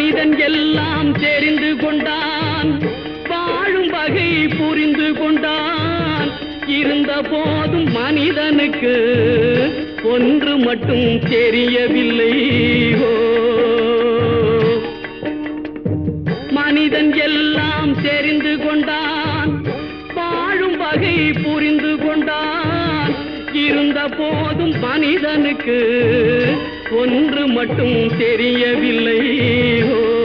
மனிதன் எல்லாம் தெரிந்து கொண்டான். வாழும் வகை புரிந்து கொண்டான். இருந்த போதும் மனிதனுக்கு ஒன்று மட்டும் தெரியவில்லை. ஓ. மனிதன் எல்லாம் தெரிந்து கொண்டான். வாழும் வகை புரிந்து கொண்டான். இருந்த போதும் மனிதனுக்கு ஒன்று மட்டும் தெரியவில்லை. ஓ.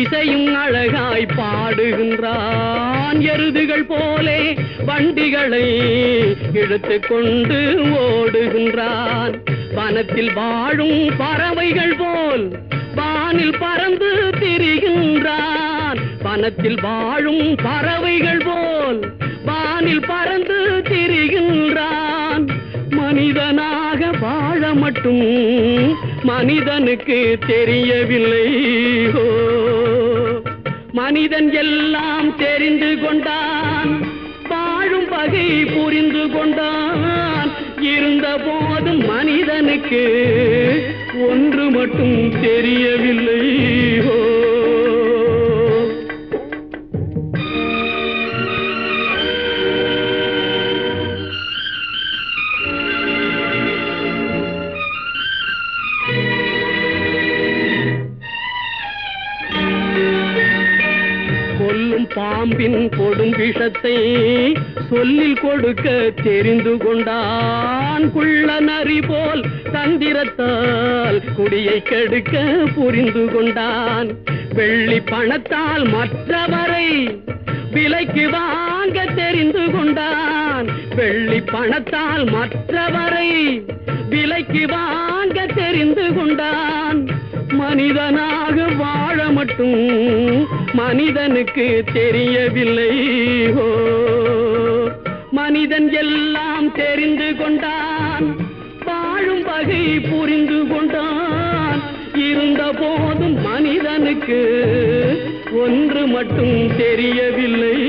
இசையும் அழகாய் பாடுகின்றான். எருதுகள் போலே வண்டிகளை இழுத்து கொண்டு ஓடுகின்றான். வனத்தில் வாழும் பறவைகள் போல் வானில் பறந்து திரிகின்றான். வனத்தில் வாழும் பறவைகள் போல் வானில் பறந்து திரிகின்றான். மனிதனாக வாழ மட்டும் மனிதனுக்கு தெரியவில்லை. மனிதன் எல்லாம் தெரிந்து கொண்டான். வாழும் வகை புரிந்து கொண்டான். இருந்த போதும் மனிதனுக்கு ஒன்று மட்டும் தெரியவில்லை. பாம்பின் கொடும் விஷத்தை சொல்லில் கொடுக்க தெரிந்து கொண்டான் குள்ள நரி போல் தந்திரத்தால் குடியை கெடுக்க புரிந்து கொண்டான். வெள்ளி பணத்தால் மற்றவரை விலைக்கு வாங்க தெரிந்து கொண்டான். வெள்ளி பணத்தால் மற்றவரை விலைக்கு வாங்க தெரிந்து கொண்டான். மனிதனாக வாழ மட்டும் மனிதனுக்கு தெரியவில்லை. ஓ மனிதன் எல்லாம் தெரிந்து கொண்டான். வாழும் வகை புரிந்து கொண்டான். இருந்த போதும் மனிதனுக்கு ஒன்று மட்டும் தெரியவில்லை.